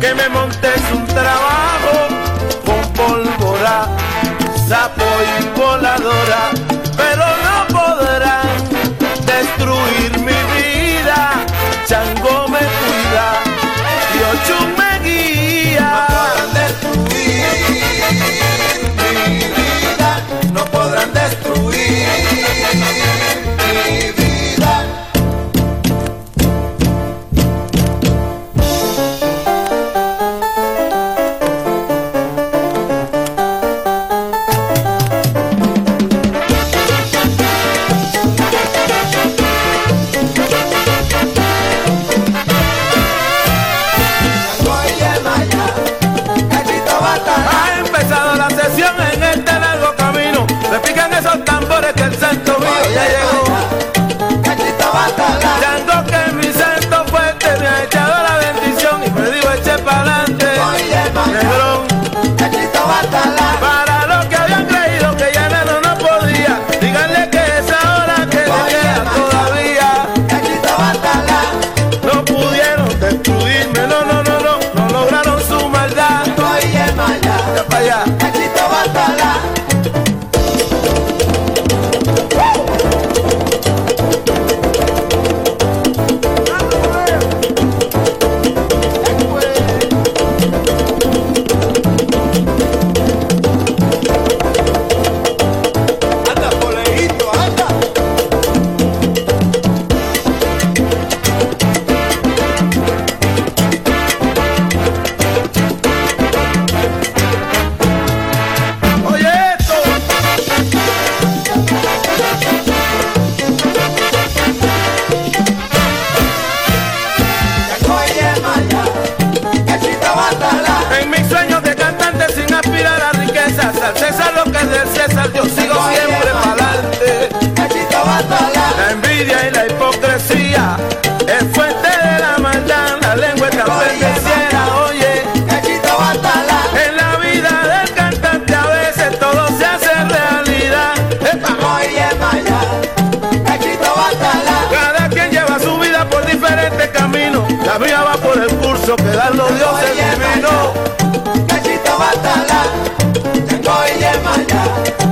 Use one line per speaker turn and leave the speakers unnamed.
que me montes un trabajo con pólvora, sapo y voladora, pero no podrán destruir mi vida, chango lo que dan los dioses divino.
Cachito
batala, tengo y ya.